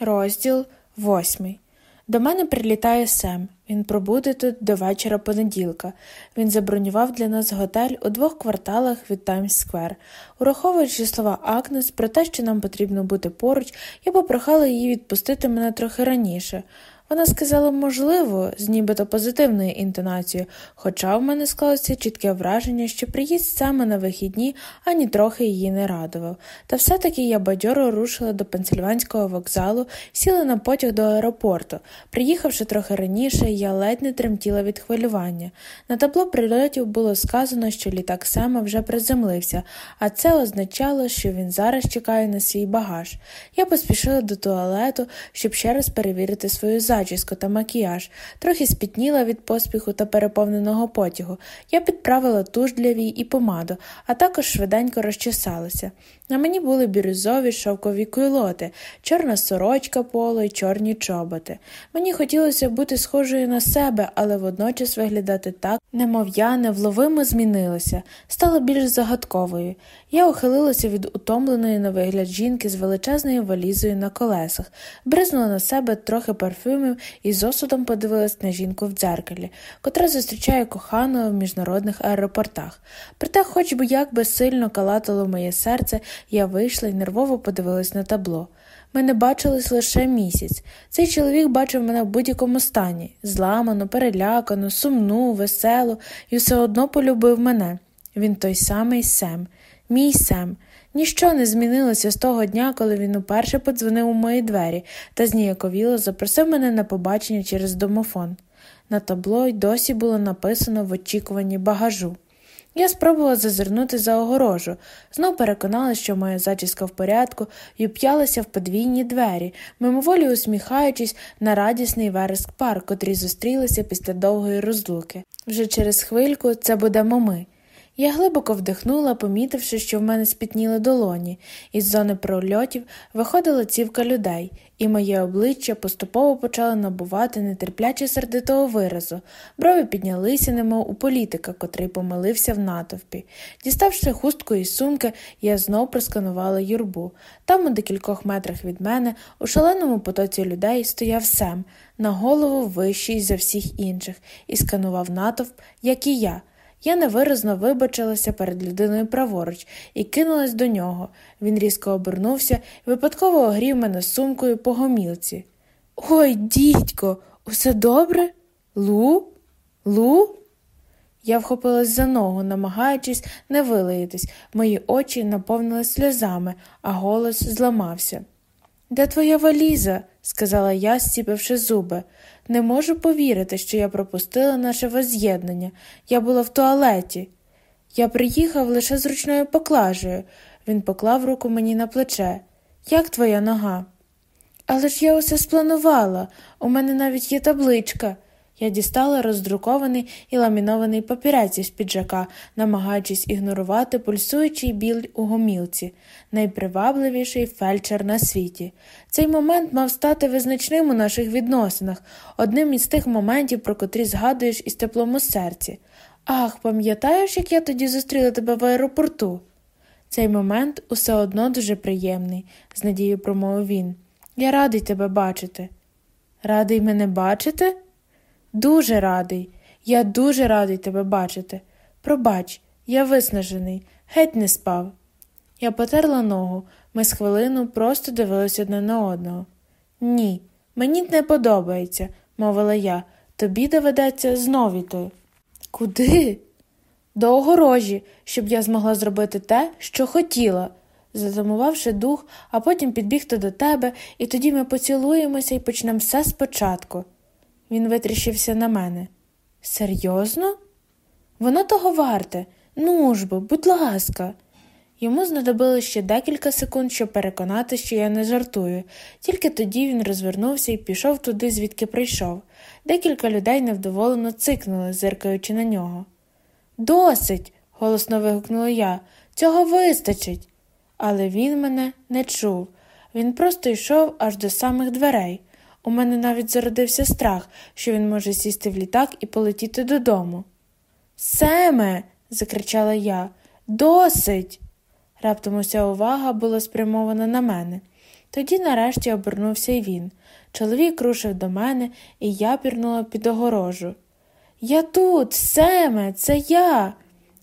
Розділ восьмий. До мене прилітає Сем. Він пробуде тут до вечора понеділка. Він забронював для нас готель у двох кварталах від Таймс-сквер. Ураховуючи слова Агнес про те, що нам потрібно бути поруч, я попрохала її відпустити мене трохи раніше. Вона сказала можливо, з нібито позитивною інтонацією, хоча в мене склалося чітке враження, що приїзд саме на вихідні ані трохи її не радував. Та все-таки я бадьоро рушила до пенсильванського вокзалу, сіла на потяг до аеропорту. Приїхавши трохи раніше, я ледь не тремтіла від хвилювання. На табло прильотів було сказано, що літак Сема вже приземлився, а це означало, що він зараз чекає на свій багаж. Я поспішила до туалету, щоб ще раз перевірити свою зачіску зачіску та макіяж, трохи спітніла від поспіху та переповненого потягу. Я підправила туш для вій і помаду, а також швиденько розчесалася. На мені були бірюзові шовкові куйлоти, чорна сорочка поло й чорні чоботи. Мені хотілося бути схожою на себе, але водночас виглядати так, немов я невловимо змінилася, стала більш загадковою. Я ухилилася від утомленої на вигляд жінки з величезною валізою на колесах, бризнула на себе трохи парфюмів і з осудом подивилась на жінку в дзеркалі, котра зустрічає коханого в міжнародних аеропортах. Проте, хоч би як би сильно калатало моє серце, я вийшла і нервово подивилась на табло. Ми не бачились лише місяць. Цей чоловік бачив мене в будь-якому стані зламану, перелякану, сумну, веселу, і все одно полюбив мене. Він той самий Сем, мій Сем. Ніщо не змінилося з того дня, коли він уперше подзвонив у мої двері та зніяковіло запросив мене на побачення через домофон. На табло й досі було написано в очікуванні багажу. Я спробувала зазирнути за огорожу, знов переконалася, що моя зачіска в порядку, і вп'ялася в подвійні двері, мимоволі усміхаючись на радісний вереск пар, котрі зустрілися після довгої розлуки. Вже через хвильку це будемо ми. Я глибоко вдихнула, помітивши, що в мене спітніли долоні, із зони прольотів виходила цівка людей, і моє обличчя поступово почало набувати нетерпляче сердитого виразу, брови піднялися, немов у політика, котрий помилився в натовпі. Діставши хустку із сумки, я знов просканувала юрбу. Там, у декількох метрах від мене, у шаленому потоці людей стояв Сем, на голову вищий за всіх інших, і сканував натовп, як і я. Я невиразно вибачилася перед людиною праворуч і кинулась до нього. Він різко обернувся випадково огрів мене сумкою по гомілці. Ой, дідько, усе добре? Лу? Лу? Я вхопилась за ногу, намагаючись не вилаїтись. Мої очі наповнились сльозами, а голос зламався. Де твоя валіза? сказала я, стіпивши зуби. Не можу повірити, що я пропустила наше воз'єднання. Я була в туалеті. Я приїхав лише з ручною поклажею. Він поклав руку мені на плече. Як твоя нога? Але ж я усе спланувала. У мене навіть є табличка. Я дістала роздрукований і ламінований папірець із піджака, намагаючись ігнорувати пульсуючий біль у гомілці, найпривабливіший фельдшер на світі. Цей момент мав стати визначним у наших відносинах, одним із тих моментів, про котрі згадуєш із теплом у серці. Ах, пам'ятаєш, як я тоді зустріла тебе в аеропорту? Цей момент усе одно дуже приємний, з надією промовив він. Я радий тебе бачити. Радий мене бачити? Дуже радий, я дуже радий тебе бачити. Пробач, я виснажений, геть не спав. Я потерла ногу, ми з хвилину просто дивилися одне на одного. Ні, мені не подобається, мовила я. Тобі доведеться знов іти. Куди? До огорожі, щоб я змогла зробити те, що хотіла, затамувавши дух, а потім підбігти до тебе, і тоді ми поцілуємося і почнемо все спочатку. Він витріщився на мене. Серйозно? Воно того варте. Ну ж бо, будь ласка. Йому знадобилось ще декілька секунд, щоб переконати, що я не жартую, тільки тоді він розвернувся і пішов туди, звідки прийшов. Декілька людей невдоволено цикнули, зиркаючи на нього. Досить. голосно вигукнула я. Цього вистачить. Але він мене не чув. Він просто йшов аж до самих дверей. У мене навіть зародився страх, що він може сісти в літак і полетіти додому. Семе. закричала я, досить. Раптом уся увага була спрямована на мене. Тоді нарешті обернувся й він. Чоловік рушив до мене, і я пірнула під огорожу. Я тут, Семе, це я.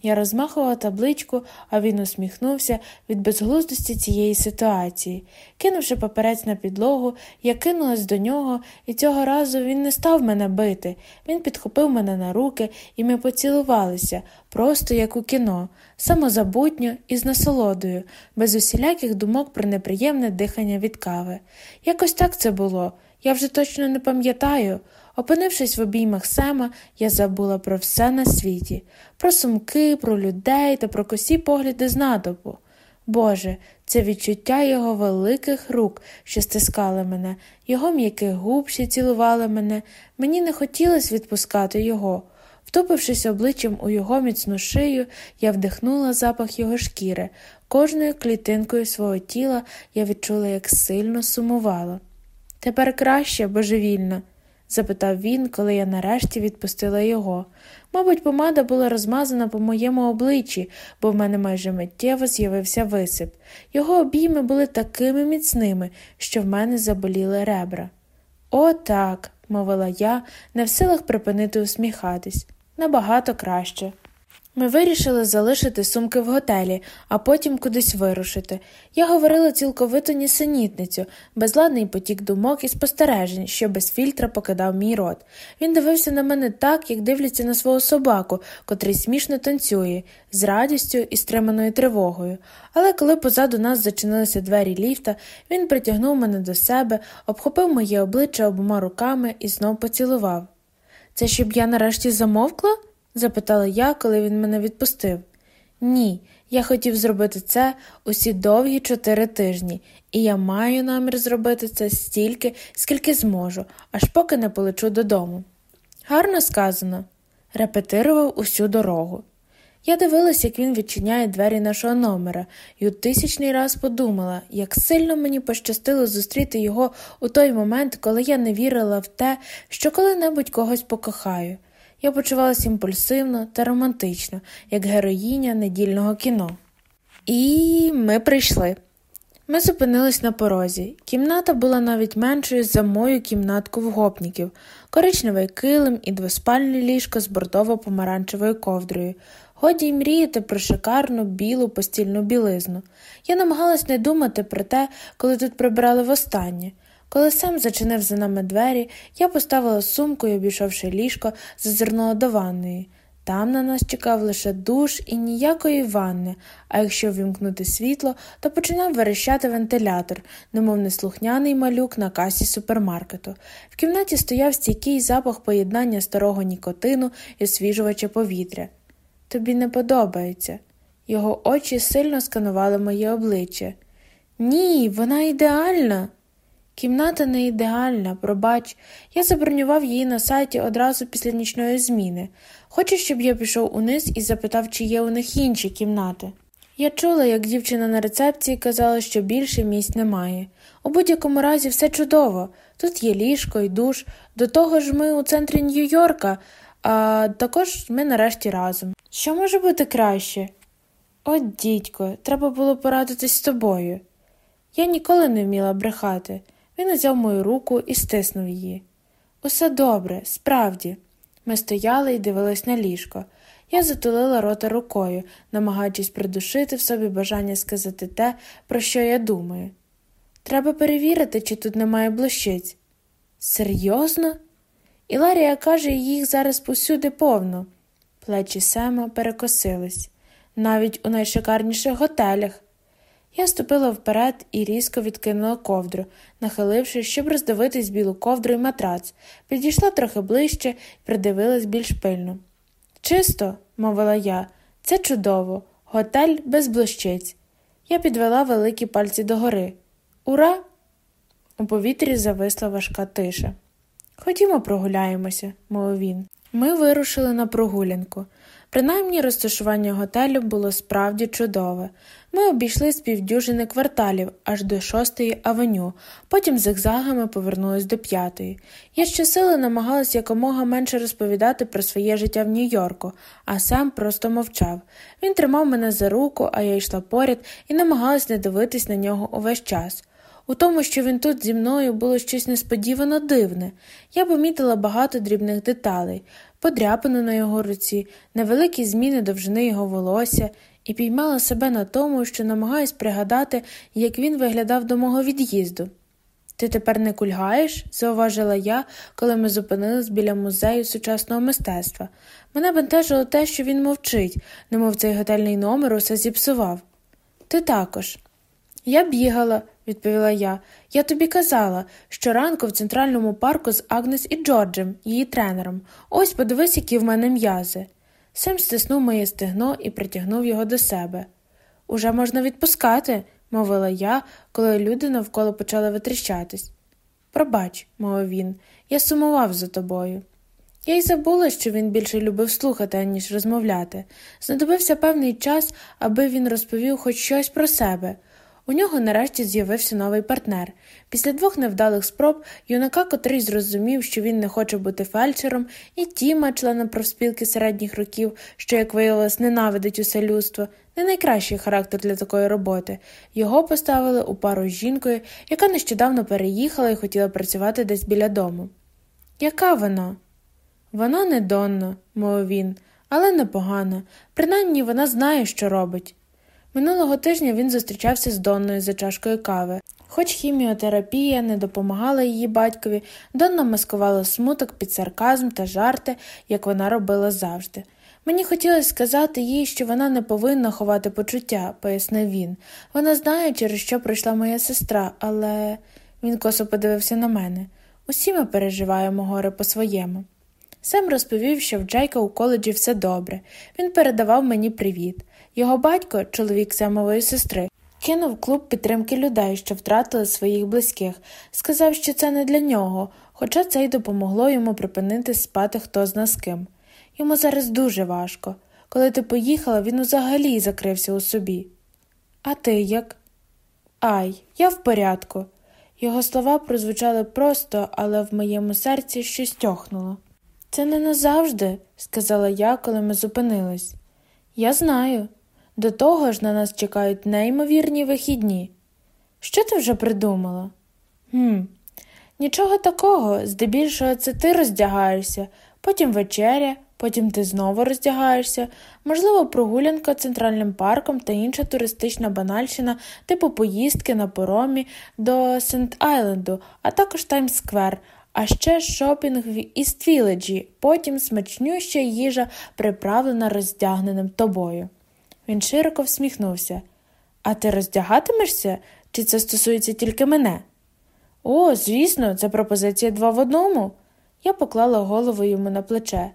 Я розмахувала табличку, а він усміхнувся від безглуздості цієї ситуації. Кинувши паперець на підлогу, я кинулась до нього, і цього разу він не став мене бити. Він підхопив мене на руки, і ми поцілувалися, просто як у кіно, самозабутньо і з насолодою, без усіляких думок про неприємне дихання від кави. Якось так це було. Я вже точно не пам'ятаю. Опинившись в обіймах Сема, я забула про все на світі, про сумки, про людей та про косі погляди з натовпу. Боже, це відчуття його великих рук, що стискали мене, його м'яких губ, що цілували мене. Мені не хотілося відпускати його. Втопившись обличчям у його міцну шию, я вдихнула запах його шкіри. Кожною клітинкою свого тіла я відчула, як сильно сумувала. Тепер краще, божевільно запитав він, коли я нарешті відпустила його. Мабуть, помада була розмазана по моєму обличчі, бо в мене майже миттєво з'явився висип. Його обійми були такими міцними, що в мене заболіли ребра. О, так, мовила я, не в силах припинити усміхатись. Набагато краще. Ми вирішили залишити сумки в готелі, а потім кудись вирушити. Я говорила цілковиту нісенітницю, безладний потік думок і спостережень, що без фільтра покидав мій рот. Він дивився на мене так, як дивляться на свого собаку, котрий смішно танцює, з радістю і стриманою тривогою. Але коли позаду нас зачинилися двері ліфта, він притягнув мене до себе, обхопив моє обличчя обома руками і знов поцілував. Це щоб я нарешті замовкла? Запитала я, коли він мене відпустив. Ні, я хотів зробити це усі довгі чотири тижні, і я маю намір зробити це стільки, скільки зможу, аж поки не полечу додому. Гарно сказано, репетирував усю дорогу. Я дивилась, як він відчиняє двері нашого номера, і у тисячний раз подумала, як сильно мені пощастило зустріти його у той момент, коли я не вірила в те, що коли-небудь когось покохаю. Я почувалася імпульсивно та романтично, як героїня недільного кіно. І ми прийшли. Ми зупинились на порозі. Кімната була навіть меншою за мою кімнатку в гопніків, коричневий килим і двоспальне ліжко з бордово-помаранчевою ковдрою. Годі й мріяти про шикарну білу постільну білизну. Я намагалась не думати про те, коли тут прибирали востаннє. Коли сам зачинив за нами двері, я поставила сумку і, обійшовши ліжко, зазирнула до ванної. Там на нас чекав лише душ і ніякої ванни, а якщо вімкнути світло, то починав верещати вентилятор, немов неслухняний малюк на касі супермаркету. В кімнаті стояв стійкий запах поєднання старого нікотину і освіжувача повітря. Тобі не подобається. Його очі сильно сканували моє обличчя. Ні, вона ідеальна. Кімната не ідеальна, пробач, я забронював її на сайті одразу після нічної зміни. Хочу, щоб я пішов униз і запитав, чи є у них інші кімнати. Я чула, як дівчина на рецепції казала, що більше місць немає. У будь-якому разі все чудово. Тут є ліжко і душ, до того ж ми у центрі Нью-Йорка, а також ми нарешті разом. Що може бути краще? От, дідько, треба було порадитись з тобою. Я ніколи не вміла брехати. Він узяв мою руку і стиснув її. Усе добре, справді. Ми стояли і дивились на ліжко. Я затулила рота рукою, намагаючись придушити в собі бажання сказати те, про що я думаю. Треба перевірити, чи тут немає блощиць. Серйозно? Іларія каже, їх зараз посюди повно. Плечі Сема перекосились. Навіть у найшикарніших готелях. Я ступила вперед і різко відкинула ковдру, нахилившись, щоб роздивитись білу ковдру і матрац, підійшла трохи ближче і придивилась більш пильно. Чисто, мовила я, це чудово, готель без блощиць. Я підвела великі пальці догори. Ура! У повітрі зависла важка тиша. Ходімо, прогуляємося, мовив він. Ми вирушили на прогулянку. Принаймні розташування готелю було справді чудове. Ми обійшли з півдюжини кварталів аж до шостої авеню, потім зигзагами повернулись до п'ятої. Я щосили намагалась якомога менше розповідати про своє життя в Нью-Йорку, а сам просто мовчав. Він тримав мене за руку, а я йшла поряд і намагалась не дивитись на нього увесь час. У тому, що він тут зі мною було щось несподівано дивне. Я помітила багато дрібних деталей, подряпину на його руці, невеликі зміни довжини його волосся, і піймала себе на тому, що намагаюсь пригадати, як він виглядав до мого від'їзду. Ти тепер не кульгаєш? зауважила я, коли ми зупинились біля музею сучасного мистецтва. Мене бентежило те, що він мовчить, немов цей готельний номер усе зіпсував. Ти також. Я бігала, відповіла я. Я тобі казала, що ранку в центральному парку з Агнес і Джорджем, її тренером. Ось подивись, які в мене м'язи. Сем стиснув моє стегно і притягнув його до себе. Уже можна відпускати, мовила я, коли люди навколо почали витріщатись. Пробач, мовив він, я сумував за тобою. Я й забула, що він більше любив слухати, ніж розмовляти. Знадобився певний час, аби він розповів хоч щось про себе. У нього нарешті з'явився новий партнер. Після двох невдалих спроб юнака, котрий зрозумів, що він не хоче бути фельдшером, і Тіма, члена профспілки середніх років, що, як виявилось, ненавидить усе людство, не найкращий характер для такої роботи. Його поставили у пару з жінкою, яка нещодавно переїхала і хотіла працювати десь біля дому. Яка вона? Вона не донна, мовив він, але непогана. Принаймні вона знає, що робить. Минулого тижня він зустрічався з Донною за чашкою кави. Хоч хіміотерапія не допомагала її батькові, Донна маскувала смуток під сарказм та жарти, як вона робила завжди. Мені хотілося сказати їй, що вона не повинна ховати почуття, пояснив він. Вона знає, через що прийшла моя сестра, але він косо подивився на мене. Усі ми переживаємо горе по-своєму. Сем розповів, що в Джейка у коледжі все добре. Він передавав мені привіт. Його батько, чоловік Семової сестри, кинув клуб підтримки людей, що втратили своїх близьких, сказав, що це не для нього, хоча це й допомогло йому припинити спати хто зна з ким. Йому зараз дуже важко. Коли ти поїхала, він взагалі закрився у собі. А ти як? Ай, я в порядку. Його слова прозвучали просто, але в моєму серці щось тьохнуло. Це не назавжди, сказала я, коли ми зупинились. Я знаю. До того ж на нас чекають неймовірні вихідні. Що ти вже придумала? «Хм, Нічого такого, здебільшого це ти роздягаєшся, потім вечеря, потім ти знову роздягаєшся, можливо, прогулянка центральним парком та інша туристична банальщина, типу поїздки на поромі до Стейтен-Айленду, а також Таймс-сквер, а ще шопінг в Іст-Вілледжі, потім смачнюща їжа, приправлена роздягненим тобою. Він широко всміхнувся. А ти роздягатимешся, чи це стосується тільки мене? О, звісно, це пропозиція два в одному. Я поклала голову йому на плече.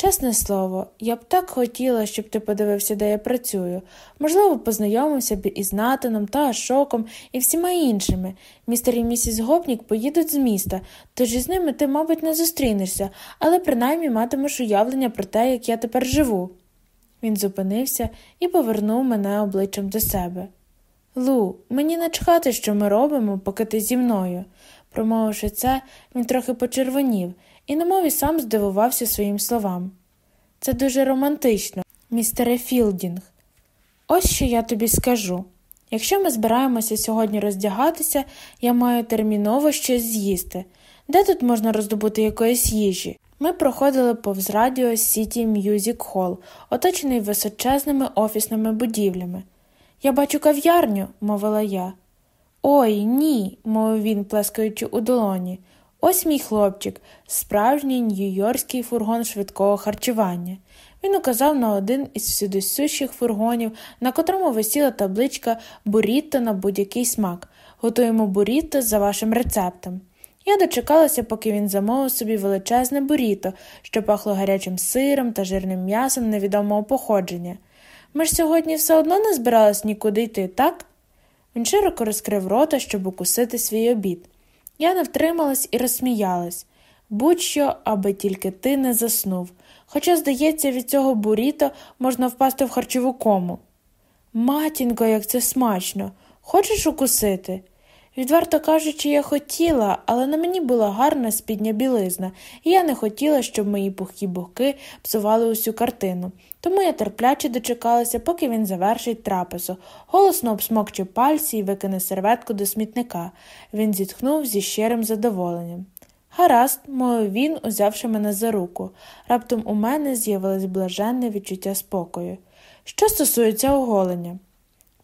Чесне слово, я б так хотіла, щоб ти подивився, де я працюю. Можливо, познайомився б із Натаном та Ашоком і всіма іншими. Містер і місіс Гопнік поїдуть з міста, тож із ними ти, мабуть, не зустрінешся, але принаймні матимеш уявлення про те, як я тепер живу. Він зупинився і повернув мене обличчям до себе. Лу, мені начхати, що ми робимо, поки ти зі мною. Промовивши це, він трохи почервонів і немов і сам здивувався своїм словам. Це дуже романтично, містере Філдінг. Ось що я тобі скажу. Якщо ми збираємося сьогодні роздягатися, я маю терміново щось з'їсти. Де тут можна роздобути якоїсь їжі? Ми проходили повз Радіо-Сіті М'юзік-Холл, оточений височезними офісними будівлями. Я бачу кав'ярню, мовила я. Ой, ні, мовив він, плескаючи у долоні. Ось мій хлопчик, справжній нью-йоркський фургон швидкого харчування. Він указав на один із всюдисущих фургонів, на котрому висіла табличка бурітто на будь-який смак. Готуємо бурітто за вашим рецептом. Я дочекалася, поки він замовив собі величезне буріто, що пахло гарячим сиром та жирним м'ясом невідомого походження. Ми ж сьогодні все одно не збирались нікуди йти, так? Він широко розкрив рота, щоб укусити свій обід. Я не втрималась і розсміялась будь-що, аби тільки ти не заснув. Хоча, здається, від цього буріто можна впасти в харчову кому. Матінко, як це смачно, хочеш укусити? Відверто кажучи, я хотіла, але на мені була гарна спідня білизна, і я не хотіла, щоб мої пухкі боки псували усю картину. Тому я терпляче дочекалася, поки він завершить трапезу, голосно обсмокче пальці і викине серветку до смітника. Він зітхнув зі щирим задоволенням. Гаразд, мовив він, узявши мене за руку. Раптом у мене з'явилось блаженне відчуття спокою. Що стосується оголення.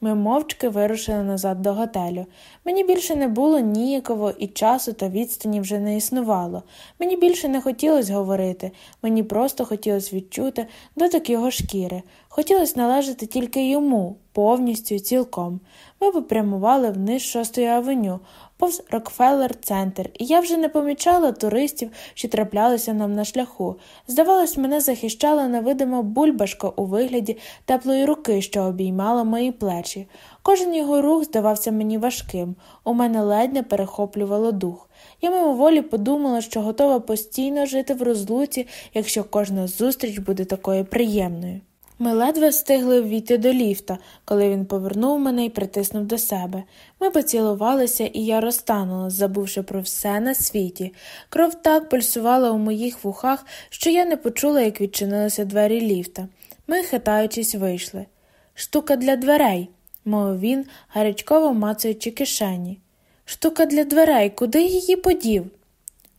Ми мовчки вирушили назад до готелю. Мені більше не було ніяково, і часу та відстані вже не існувало. Мені більше не хотілося говорити, мені просто хотілося відчути дотик його шкіри. Хотілося належати тільки йому, повністю і цілком. Ми попрямували вниз шостої авеню, повз Рокфеллер Центр, і я вже не помічала туристів, що траплялися нам на шляху. Здавалось, мене захищала невидима бульбашка у вигляді теплої руки, що обіймала мої плечі. Кожен його рух здавався мені важким, у мене ледь не перехоплювало дух. Я мимоволі подумала, що готова постійно жити в розлуці, якщо кожна зустріч буде такою приємною. Ми ледве встигли ввійти до ліфта, коли він повернув мене і притиснув до себе. Ми поцілувалися, і я розтанула, забувши про все на світі. Кров так пульсувала у моїх вухах, що я не почула, як відчинилися двері ліфта. Ми, хитаючись, вийшли. Штука для дверей, мовив він, гарячково мацаючи кишені. Штука для дверей, куди її подів?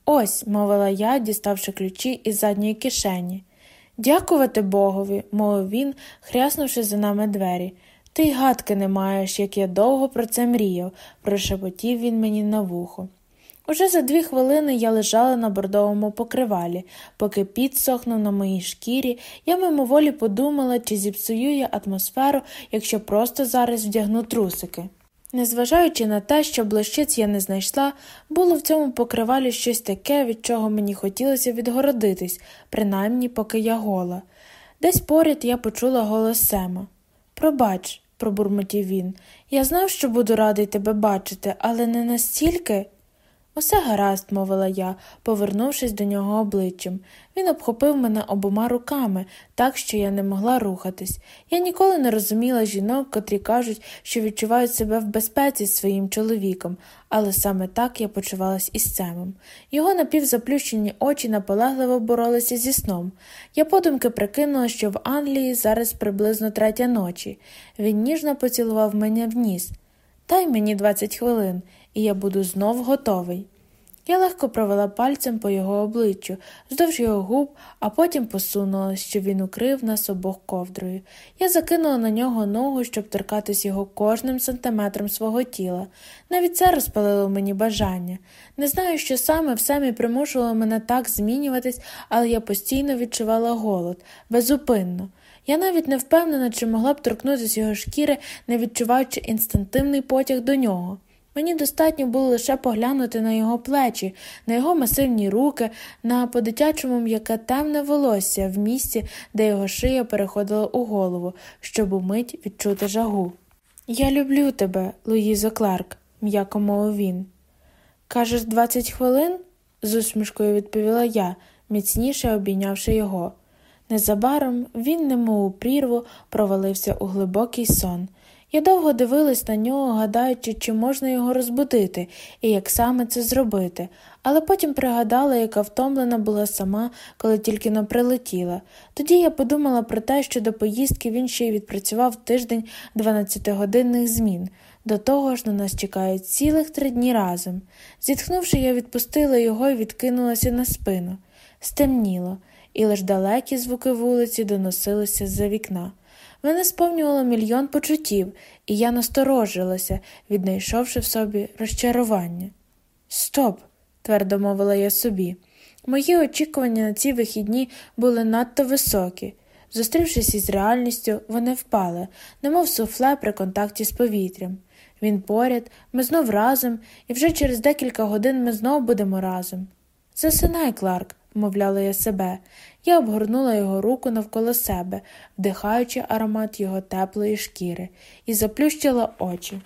Ось, мовила я, діставши ключі із задньої кишені. Дякувати Богові, мовив він, хряснувши за нами двері. Ти й гадки не маєш, як я довго про це мріяв, прошепотів він мені на вухо. Уже за дві хвилини я лежала на бордовому покривалі, поки піт сохнув на моїй шкірі, я мимоволі подумала, чи зіпсую я атмосферу, якщо просто зараз вдягну трусики. Незважаючи на те, що блищиць я не знайшла, було в цьому покривалі щось таке, від чого мені хотілося відгородитись, принаймні поки я гола. Десь поряд я почула голос Сема. Пробач, пробурмотів він, я знав, що буду радий тебе бачити, але не настільки. Усе гаразд, мовила я, повернувшись до нього обличчям. Він обхопив мене обома руками, так що я не могла рухатись. Я ніколи не розуміла жінок, котрі кажуть, що відчувають себе в безпеці з своїм чоловіком, але саме так я почувалась із Семом. Його напівзаплющені очі наполегливо боролися зі сном. Я подумки прикинула, що в Англії зараз приблизно третя ночі. Він ніжно поцілував мене в ніс. Дай мені двадцять хвилин і я буду знов готовий. Я легко провела пальцем по його обличчю, вздовж його губ, а потім посунула, що він укрив нас обох ковдрою. Я закинула на нього ногу, щоб торкатись його кожним сантиметром свого тіла. Навіть це розпалило мені бажання. Не знаю, що саме все мі примушувало мене так змінюватись, але я постійно відчувала голод, безупинно. Я навіть не впевнена, чи могла б торкнутися його шкіри, не відчуваючи інстинктивний потяг до нього. Мені достатньо було лише поглянути на його плечі, на його масивні руки, на по-дитячому м'яке темне волосся в місці, де його шия переходила у голову, щоб умить відчути жагу. Я люблю тебе, Луїзо Кларк, м'яко мовив він. Кажеш, двадцять хвилин? з усмішкою відповіла я, міцніше обійнявши його. Незабаром він, немов у прірву, провалився у глибокий сон. Я довго дивилась на нього, гадаючи, чи можна його розбудити і як саме це зробити, але потім пригадала, яка втомлена була сама, коли тільки но прилетіла. Тоді я подумала про те, що до поїздки він ще й відпрацював тиждень 12-годинних змін. До того ж на нас чекають цілих три дні разом. Зітхнувши, я відпустила його і відкинулася на спину. Стемніло, і лиш далекі звуки вулиці доносилися з-за вікна. Мене сповнювало мільйон почуттів, і я насторожилася, віднайшовши в собі розчарування. Стоп, твердо мовила я собі. Мої очікування на ці вихідні були надто високі. Зустрівшись із реальністю, вони впали, немов суфле при контакті з повітрям. Він поряд, ми знов разом, і вже через декілька годин ми знов будемо разом. Засинай, Кларк, мовляла я себе. Я обгорнула його руку навколо себе, вдихаючи аромат його теплої шкіри, і заплющила очі.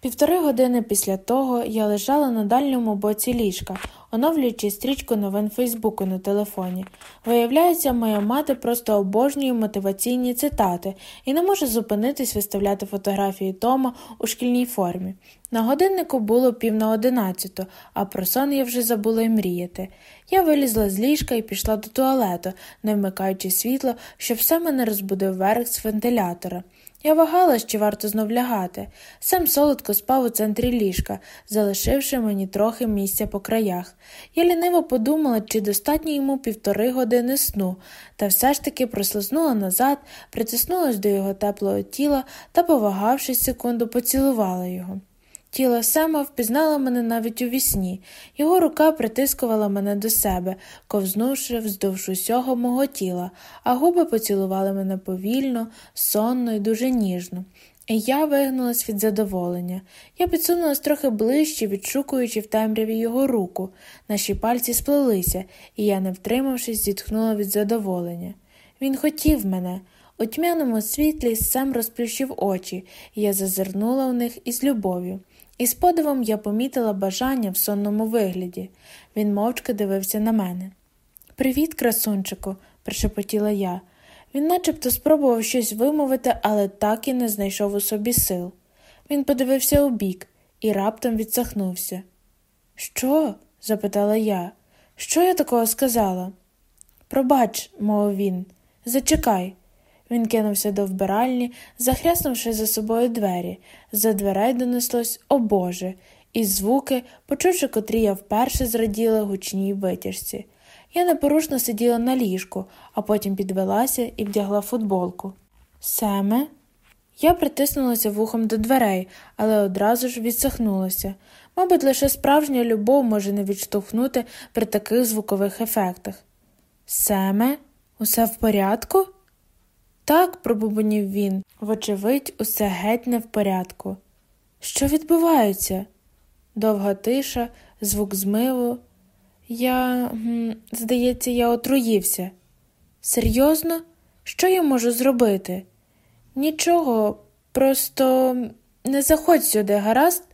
Півтори години після того я лежала на дальньому боці ліжка, оновлюючи стрічку новин Фейсбуку на телефоні. Виявляється, моя мати просто обожнює мотиваційні цитати і не може зупинитись виставляти фотографії Тома у шкільній формі. На годиннику було пів на одинадцяту, а про сон я вже забула й мріяти. Я вилізла з ліжка і пішла до туалету, не вмикаючи світло, щоб саме не розбудив верх з вентилятора. Я вагалась, чи варто знов лягати. Сам солодко спав у центрі ліжка, залишивши мені трохи місця по краях. Я ліниво подумала, чи достатньо йому півтори години сну, та все ж таки прослизнула назад, притиснулась до його теплого тіла та, повагавшись секунду, поцілувала його. Тіло Сема впізнало мене навіть у вісні. Його рука притискувала мене до себе, ковзнувши вздовж усього мого тіла, а губи поцілували мене повільно, сонно і дуже ніжно. Я вигнулась від задоволення. Я підсунулась трохи ближче, відшукуючи в темряві його руку. Наші пальці сплелися, і я, не втримавшись, зітхнула від задоволення. Він хотів мене. У тьмяному світлі Сем розплющив очі, і я зазирнула в них із любов'ю. І з подивом я помітила бажання в сонному вигляді. Він мовчки дивився на мене. Привіт, красунчику, прошепотіла я. Він начебто спробував щось вимовити, але так і не знайшов у собі сил. Він подивився у бік і раптом відсахнувся. Що? запитала я. Що я такого сказала? Пробач, мовив він, зачекай. Він кинувся до вбиральні, захряснувши за собою двері. За дверей донеслось «О Боже!» і звуки, почувши, котрі я вперше зраділа гучній витяжці. Я непорушно сиділа на ліжку, а потім підвелася і вдягла футболку. Семе? Я притиснулася вухом до дверей, але одразу ж відсахнулася. Мабуть, лише справжня любов може не відштовхнути при таких звукових ефектах. Семе, усе в порядку? Так, пробубонів він, вочевидь, усе геть не в порядку. Що відбувається? Довга тиша, звук змиву. Я, здається, я отруївся. Серйозно? Що я можу зробити? Нічого, просто не заходь сюди, гаразд?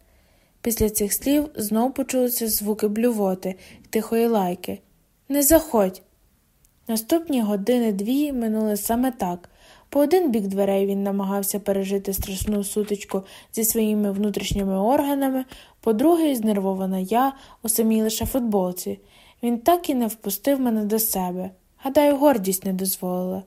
Після цих слів знов почулися звуки блювоти і тихої лайки. Не заходь. Наступні години дві минули саме так. По один бік дверей він намагався пережити страшну сутичку зі своїми внутрішніми органами, по другий знервована я у самій лише футболці. Він так і не впустив мене до себе. Гадаю, гордість не дозволила.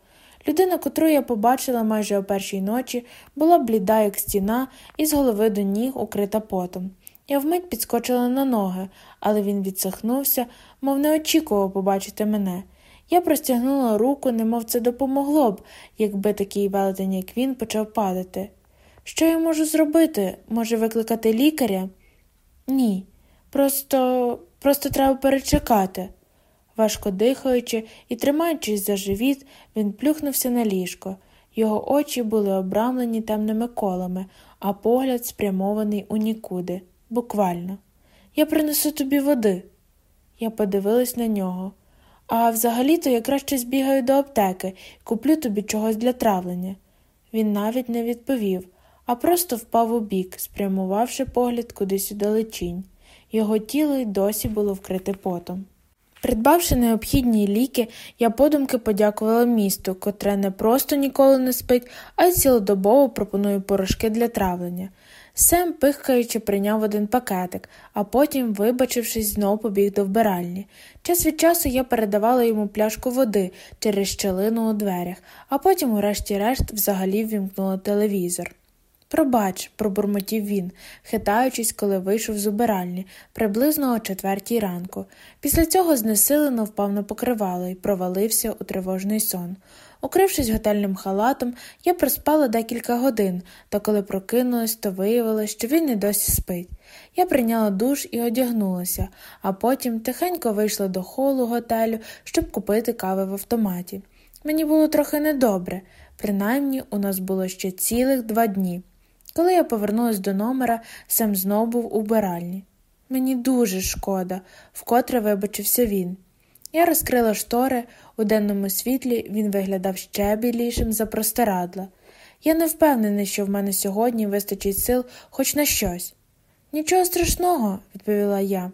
Людина, котру я побачила майже о першій ночі, була бліда, як стіна, і з голови до ніг укрита потом. Я вмить підскочила на ноги, але він відсахнувся, мов не очікував побачити мене. Я простягнула руку, немов це допомогло б, якби такий велетень, як він, почав падати. Що я можу зробити? Може, викликати лікаря? Ні. Просто просто треба перечекати. Важко дихаючи і тримаючись за живіт, він плюхнувся на ліжко. Його очі були обрамлені темними колами, а погляд спрямований у нікуди, буквально. Я принесу тобі води. Я подивилась на нього. А взагалі-то я краще збігаю до аптеки куплю тобі чогось для травлення. Він навіть не відповів, а просто впав у бік, спрямувавши погляд кудись у далечінь. Його тіло й досі було вкрите потом. Придбавши необхідні ліки, я подумки подякувала місту, котре не просто ніколи не спить, а й цілодобово пропонує порошки для травлення. Сем, пихкаючи, прийняв один пакетик, а потім, вибачившись, знов побіг до вбиральні. Час від часу я передавала йому пляшку води через щелину у дверях, а потім, урешті-решт, взагалі ввімкнула телевізор. Пробач, пробурмотів він, хитаючись, коли вийшов з убиральні, приблизно о четвертій ранку. Після цього знесилено впав на покривало і провалився у тривожний сон. Укрившись готельним халатом, я проспала декілька годин, та коли прокинулась, то виявилось, що він і досі спить. Я прийняла душ і одягнулася, а потім тихенько вийшла до холу готелю, щоб купити кави в автоматі. Мені було трохи недобре, принаймні у нас було ще цілих два дні. Коли я повернулась до номера, Сем знов був у биральні. Мені дуже шкода, вкотре вибачився він. Я розкрила штори, у денному світлі він виглядав ще білішим за простирадла. Я не впевнений, що в мене сьогодні вистачить сил хоч на щось. Нічого страшного, відповіла я.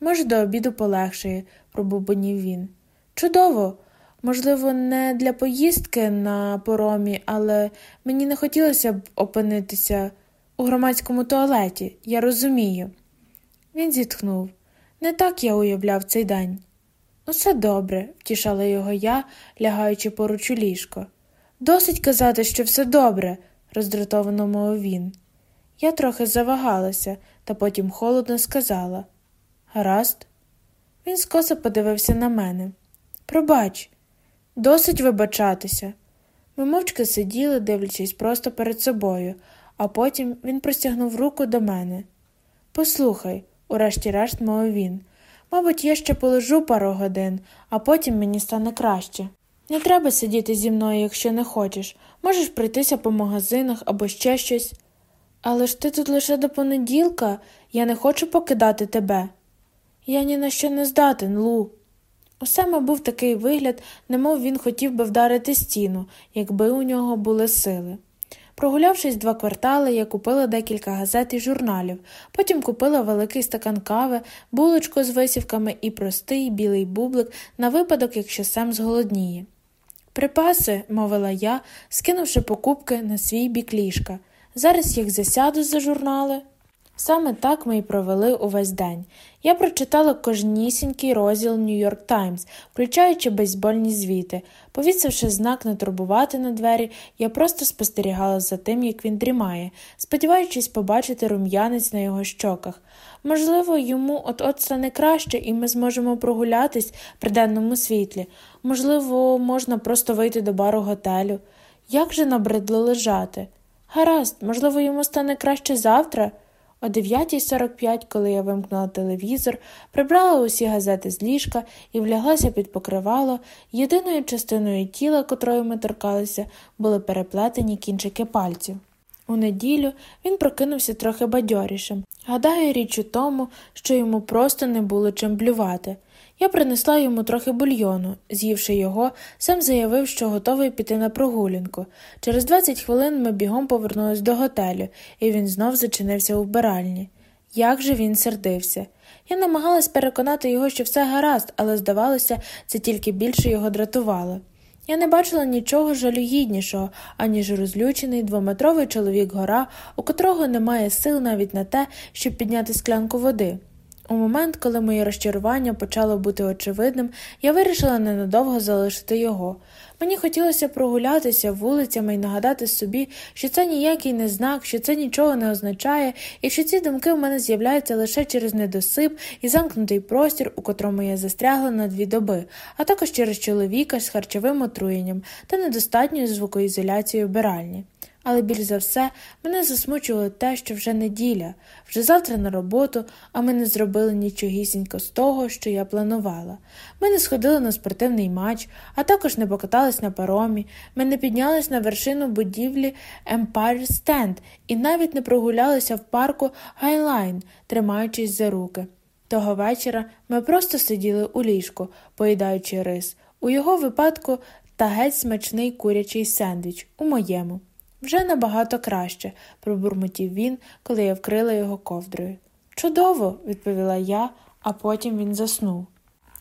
Може, до обіду полегшає, пробубонів він. Чудово. Можливо, не для поїздки на поромі, але мені не хотілося б опинитися у громадському туалеті, я розумію. Він зітхнув. Не так я уявляв цей день. Усе добре, втішала його я, лягаючи поруч у ліжко. Досить казати, що все добре, роздратовано мовив він. Я трохи завагалася, та потім холодно сказала Гаразд. Він скоса подивився на мене. Пробач, досить вибачатися. Ми мовчки сиділи, дивлячись просто перед собою, а потім він простягнув руку до мене. Послухай, урешті-решт мовив він. Мабуть, я ще полежу пару годин, а потім мені стане краще. Не треба сидіти зі мною, якщо не хочеш. Можеш пройтися по магазинах або ще щось. Але ж ти тут лише до понеділка, я не хочу покидати тебе. Я ні на що не здатен, Лу. У Сема був такий вигляд, немов він хотів би вдарити стіну, якби у нього були сили. Прогулявшись два квартали, я купила декілька газет і журналів, потім купила великий стакан кави, булочку з висівками і простий білий бублик на випадок, якщо Сем зголодніє. Припаси, мовила я, скинувши покупки на свій бік ліжка. Зараз їх засяду за журнали. Саме так ми й провели увесь день. Я прочитала кожнісінький розділ Нью-Йорк Таймс, включаючи бейсбольні звіти. Повісивши знак не турбувати на двері, я просто спостерігала за тим, як він дрімає, сподіваючись побачити рум'янець на його щоках. Можливо, йому от от стане краще, і ми зможемо прогулятись при денному світлі. Можливо, можна просто вийти до бару готелю. Як же набридло лежати? Гаразд, можливо, йому стане краще завтра. О 9.45, коли я вимкнула телевізор, прибрала усі газети з ліжка і вляглася під покривало, єдиною частиною тіла, котрою ми торкалися, були переплетені кінчики пальців. У неділю він прокинувся трохи бадьорішим. Гадаю, річ у тому, що йому просто не було чим блювати. Я принесла йому трохи бульйону. З'ївши його, сам заявив, що готовий піти на прогулянку. Через 20 хвилин ми бігом повернулись до готелю, і він знов зачинився у вбиральні. Як же він сердився. Я намагалась переконати його, що все гаразд, але, здавалося, це тільки більше його дратувало. Я не бачила нічого жалюгіднішого, аніж розлючений двометровий чоловік гора, у котрого немає сил навіть на те, щоб підняти склянку води. У момент, коли моє розчарування почало бути очевидним, я вирішила ненадовго залишити його. Мені хотілося прогулятися вулицями і нагадати собі, що це ніякий не знак, що це нічого не означає, і що ці думки в мене з'являються лише через недосип і замкнутий простір, у котрому я застрягла на дві доби, а також через чоловіка з харчовим отруєнням та недостатньою звукоізоляцією вбиральні. Але більш за все мене засмучувало те, що вже неділя, вже завтра на роботу, а ми не зробили нічогісінько з того, що я планувала. Ми не сходили на спортивний матч, а також не покатались на паромі, ми не піднялись на вершину будівлі Empire Stand і навіть не прогулялися в парку Гайлайн, тримаючись за руки. Того вечора ми просто сиділи у ліжку, поїдаючи рис. У його випадку та геть смачний курячий сендвіч, у моєму. Вже набагато краще, пробурмотів він, коли я вкрила його ковдрою. Чудово, відповіла я, а потім він заснув.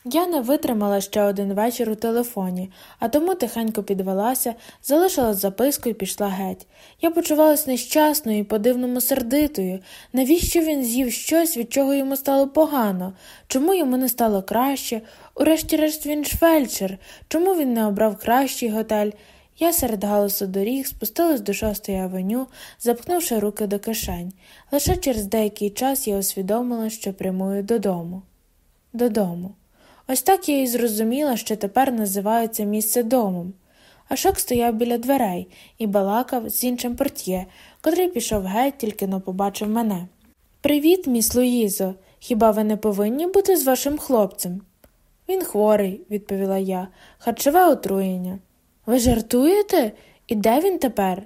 Я не витримала ще один вечір у телефоні, а тому тихенько підвелася, залишила записку і пішла геть. Я почувалася нещасною і по-дивному сердитою. Навіщо він з'їв щось, від чого йому стало погано? Чому йому не стало краще? Урешті-решт він ж. Чому він не обрав кращий готель? Я серед галасу доріг спустилась до шостої авеню, запхнувши руки до кишень. Лише через деякий час я усвідомила, що прямую додому. Додому. Ось так я і зрозуміла, що тепер називається місце домом. Ашок стояв біля дверей і балакав з іншим портьє, котрий пішов геть, тільки но побачив мене. Привіт, міс Луїзо. Хіба ви не повинні бути з вашим хлопцем? Він хворий, відповіла я, харчове отруєння. Ви жартуєте? І де він тепер?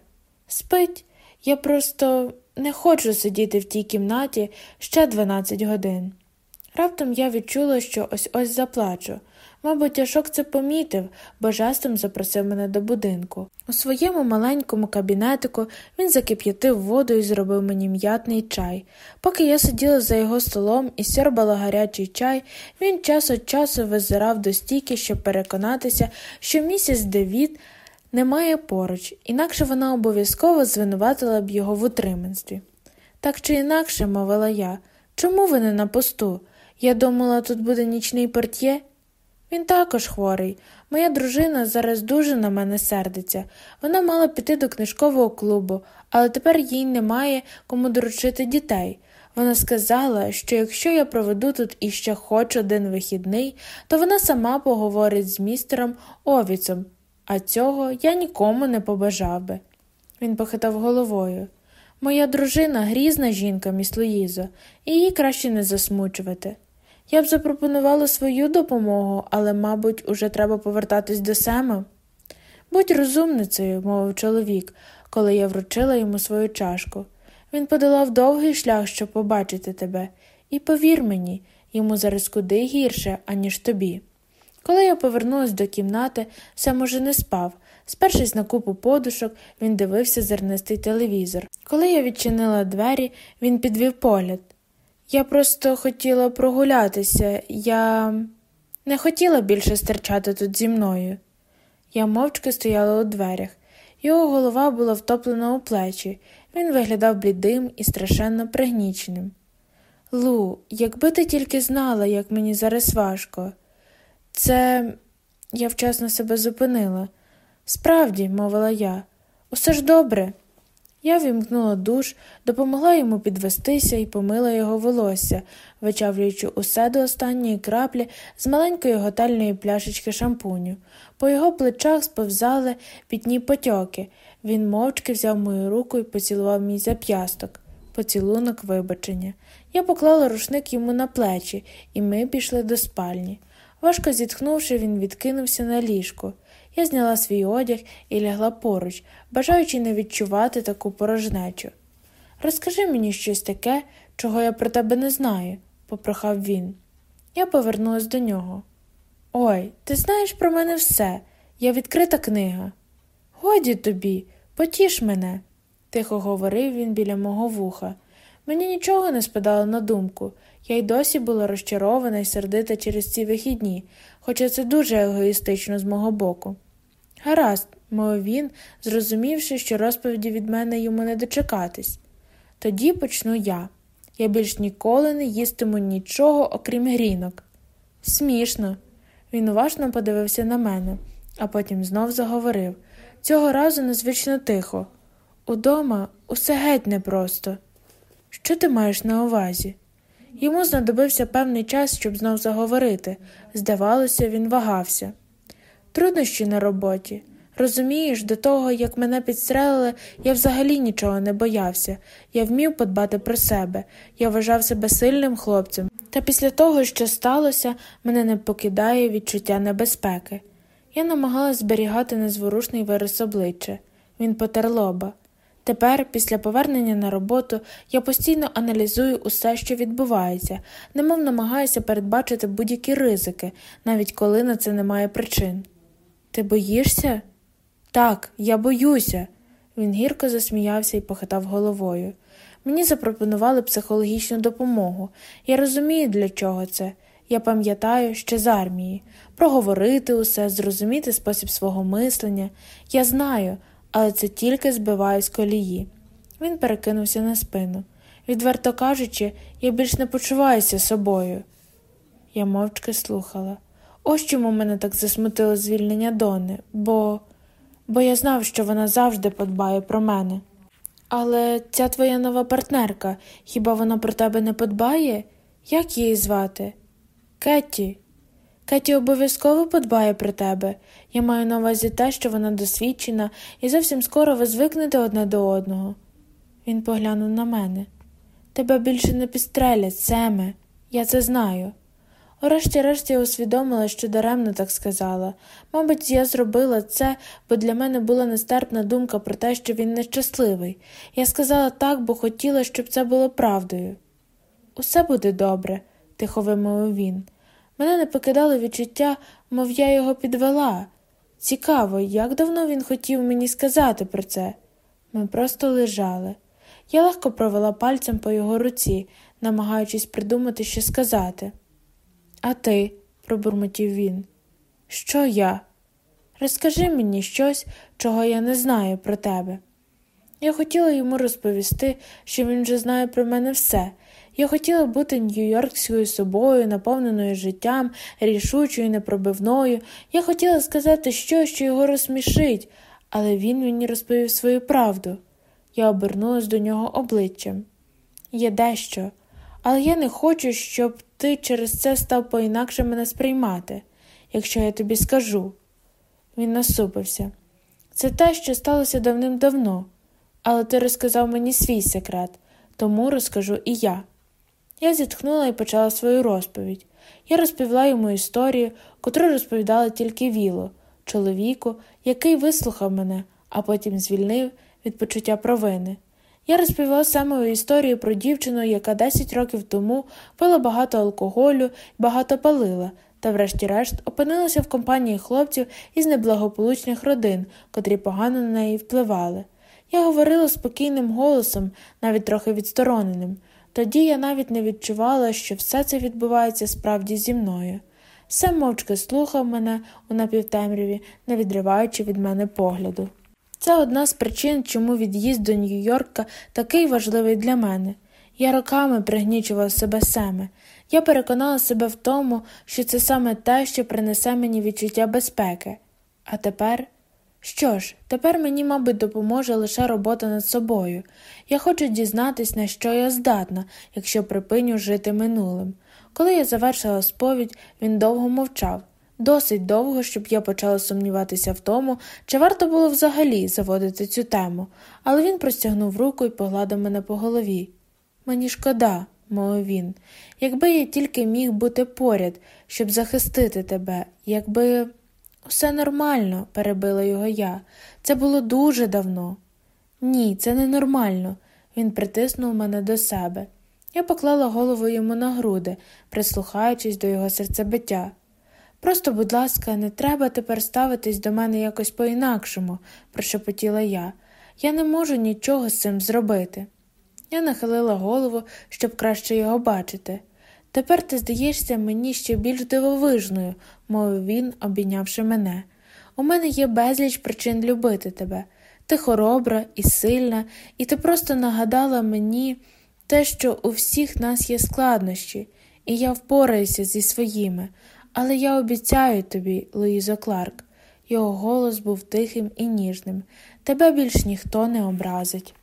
Спить. Я просто не хочу сидіти в тій кімнаті ще 12 годин. Раптом я відчула, що ось ось заплачу. Мабуть, Яшок це помітив, бо жестом запросив мене до будинку. У своєму маленькому кабінетику він закип'ятив воду і зробив мені м'ятний чай. Поки я сиділа за його столом і сьорбала гарячий чай, він час від часу визирав до стійки, щоб переконатися, що місіс Девід немає поруч, інакше вона обов'язково звинуватила б його в утриманстві. Так чи інакше, мовила я, чому ви не на посту? Я думала, тут буде нічний портє. Він також хворий. Моя дружина зараз дуже на мене сердиться. Вона мала піти до книжкового клубу, але тепер їй немає кому доручити дітей. Вона сказала, що якщо я проведу тут іще хоч один вихідний, то вона сама поговорить з містером Овіцом, а цього я нікому не побажав би. Він похитав головою. Моя дружина грізна жінка, міс Луїзо, і її краще не засмучувати. Я б запропонувала свою допомогу, але, мабуть, уже треба повертатись до Сема. Будь розумницею, мовив чоловік, коли я вручила йому свою чашку. Він подолав довгий шлях, щоб побачити тебе, і повір мені, йому зараз куди гірше, аніж тобі. Коли я повернулась до кімнати, Сем уже не спав. Спершись на купу подушок, він дивився зернистий телевізор. Коли я відчинила двері, він підвів погляд. Я просто хотіла прогулятися, я не хотіла більше стерчати тут зі мною. Я мовчки стояла у дверях. Його голова була втоплена у плечі, він виглядав блідим і страшенно пригніченим. Лу, якби ти тільки знала, як мені зараз важко. Це я вчасно себе зупинила. Справді, мовила я, усе ж добре. Я вімкнула душ, допомогла йому підвестися і помила його волосся, вичавлюючи усе до останньої краплі з маленької готельної пляшечки шампуню. По його плечах сповзали пітні потьоки. Він мовчки взяв мою руку і поцілував мій зап'ясток, поцілунок вибачення. Я поклала рушник йому на плечі, і ми пішли до спальні. Важко зітхнувши, він відкинувся на ліжку. Я зняла свій одяг і лягла поруч, бажаючи не відчувати таку порожнечу. Розкажи мені щось таке, чого я про тебе не знаю, попрохав він. Я повернулась до нього. Ой, ти знаєш про мене все. Я відкрита книга. Годі тобі, потіш мене, тихо говорив він біля мого вуха. Мені нічого не спадало на думку. Я й досі була розчарована і сердита через ці вихідні, хоча це дуже егоїстично з мого боку. Гаразд, мовив він, зрозумівши, що розповіді від мене йому не дочекатись. Тоді почну я. Я більш ніколи не їстиму нічого, окрім грінок. Смішно. Він уважно подивився на мене, а потім знов заговорив цього разу незвично тихо. Удома усе геть непросто. Що ти маєш на увазі? Йому знадобився певний час, щоб знов заговорити. Здавалося, він вагався. Труднощі на роботі. Розумієш, до того, як мене підстрелили, я взагалі нічого не боявся. Я вмів подбати про себе, я вважав себе сильним хлопцем. Та після того, що сталося, мене не покидає відчуття небезпеки. Я намагалась зберігати незворушний вираз обличчя. Він потер лоба. Тепер, після повернення на роботу, я постійно аналізую усе, що відбувається, немов намагаюся передбачити будь-які ризики, навіть коли на це немає причин. Ти боїшся? Так, я боюся. Він гірко засміявся і похитав головою. Мені запропонували психологічну допомогу. Я розумію, для чого це. Я пам'ятаю ще з армії проговорити усе, зрозуміти спосіб свого мислення. Я знаю, але це тільки збиває з колії. Він перекинувся на спину. Відверто кажучи, я більш не почуваюся собою. Я мовчки слухала. Ось чому мене так засмутило звільнення Дони, бо бо я знав, що вона завжди подбає про мене. Але ця твоя нова партнерка, хіба вона про тебе не подбає? Як її звати? Кетті. Кетті обов'язково подбає про тебе. Я маю на увазі те, що вона досвідчена, і зовсім скоро ви звикнете одне до одного. Він поглянув на мене. Тебе більше не підстрелять, Семе, я це знаю. Урешті-решт я усвідомила, що даремно так сказала. Мабуть, я зробила це, бо для мене була нестерпна думка про те, що він нещасливий. Я сказала так, бо хотіла, щоб це було правдою. Усе буде добре, тихо вимовив він. Мене не покидало відчуття, мов я його підвела. Цікаво, як давно він хотів мені сказати про це. Ми просто лежали. Я легко провела пальцем по його руці, намагаючись придумати, що сказати. А ти, пробурмотів він, що я? Розкажи мені щось, чого я не знаю про тебе. Я хотіла йому розповісти, що він вже знає про мене все. Я хотіла бути нью-йоркською собою, наповненою життям, рішучою, непробивною. Я хотіла сказати щось, що його розсмішить, але він мені розповів свою правду. Я обернулась до нього обличчям. Є дещо, але я не хочу, щоб ти через це став поінакше мене сприймати, якщо я тобі скажу. Він насупився. Це те, що сталося давним-давно, але ти розказав мені свій секрет, тому розкажу і я. Я зітхнула і почала свою розповідь. Я розповіла йому історію, котру розповідала тільки Віло, чоловіку, який вислухав мене, а потім звільнив від почуття провини. Я розповіла саме історію про дівчину, яка 10 років тому пила багато алкоголю багато палила, та, врешті-решт, опинилася в компанії хлопців із неблагополучних родин, котрі погано на неї впливали. Я говорила спокійним голосом, навіть трохи відстороненим. Тоді я навіть не відчувала, що все це відбувається справді зі мною. Сем мовчки слухав мене у напівтемряві, не відриваючи від мене погляду. Це одна з причин, чому від'їзд до Нью-Йорка такий важливий для мене. Я роками пригнічував себе саме. Я переконала себе в тому, що це саме те, що принесе мені відчуття безпеки. А тепер. Що ж, тепер мені, мабуть, допоможе лише робота над собою. Я хочу дізнатись, на що я здатна, якщо припиню жити минулим. Коли я завершила сповідь, він довго мовчав, досить довго, щоб я почала сумніватися в тому, чи варто було взагалі заводити цю тему, але він простягнув руку і погладив мене по голові. Мені шкода, мовив він, якби я тільки міг бути поряд, щоб захистити тебе, якби. Усе нормально, перебила його я. Це було дуже давно. Ні, це не нормально. Він притиснув мене до себе. Я поклала голову йому на груди, прислухаючись до його серцебиття. Просто, будь ласка, не треба тепер ставитись до мене якось по інакшому, прошепотіла я. Я не можу нічого з цим зробити. Я нахилила голову, щоб краще його бачити. Тепер ти здаєшся мені ще більш дивовижною, мовив він, обійнявши мене. У мене є безліч причин любити тебе. Ти хоробра і сильна, і ти просто нагадала мені те, що у всіх нас є складнощі, і я впораюся зі своїми. Але я обіцяю тобі, Луїзо Кларк. Його голос був тихим і ніжним. Тебе більш ніхто не образить.